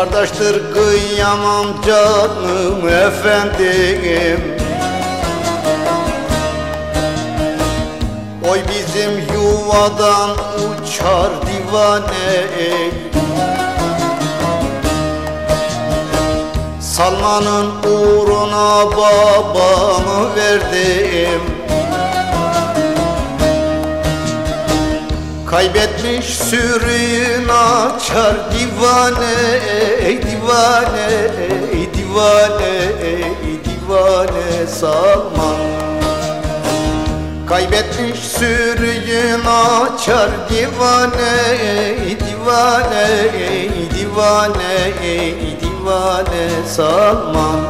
kardeştir kıyamam canım efendim. Oy bizim yuvadan uçar divane. Salmanın uğruna babamı verdim Kaybetmiş sürüyün açar divane ey divane ey divane ey divane Salman. Kaybetmiş sürüyün açar divane ey divane ey divane ey divane Salman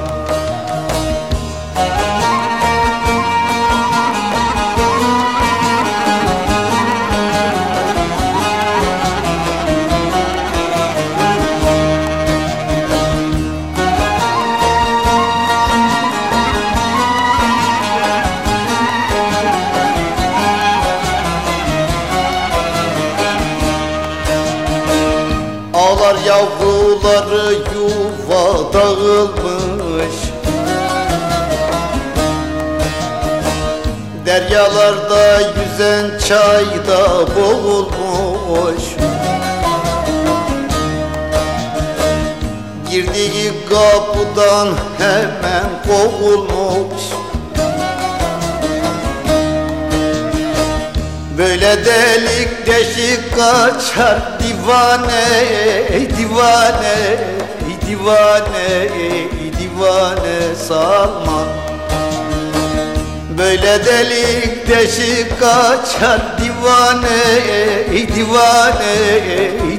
yavruları yuva dağılmış. Deryalarda yüzen çayda boğulmuş. Girdiği kapıdan hemen kovulmuş Böyle delik deşik kaçar divane divane divane divane Salman. Böyle delik deşik kaçar divane divane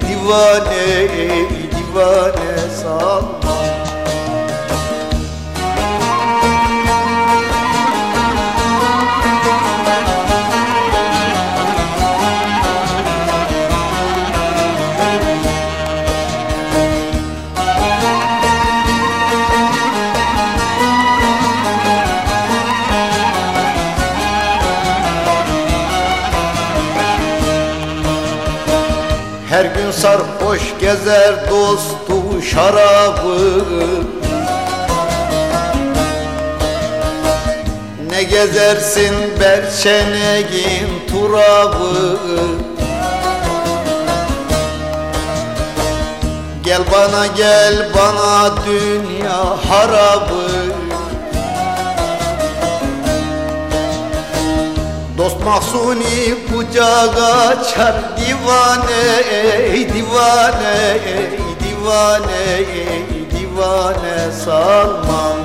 divane divane Salman Her gün sarhoş gezer dostu şarabı. Ne gezersin berçeneğin turabı. Gel bana gel bana dünya harabı mahsuni kucağa açar divane ey divane ey divane ey divane Salman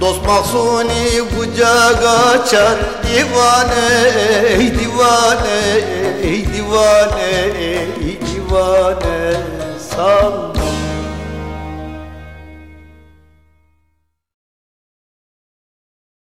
Dost mahsuni kucağa açar divane ey divane ey divane ey divane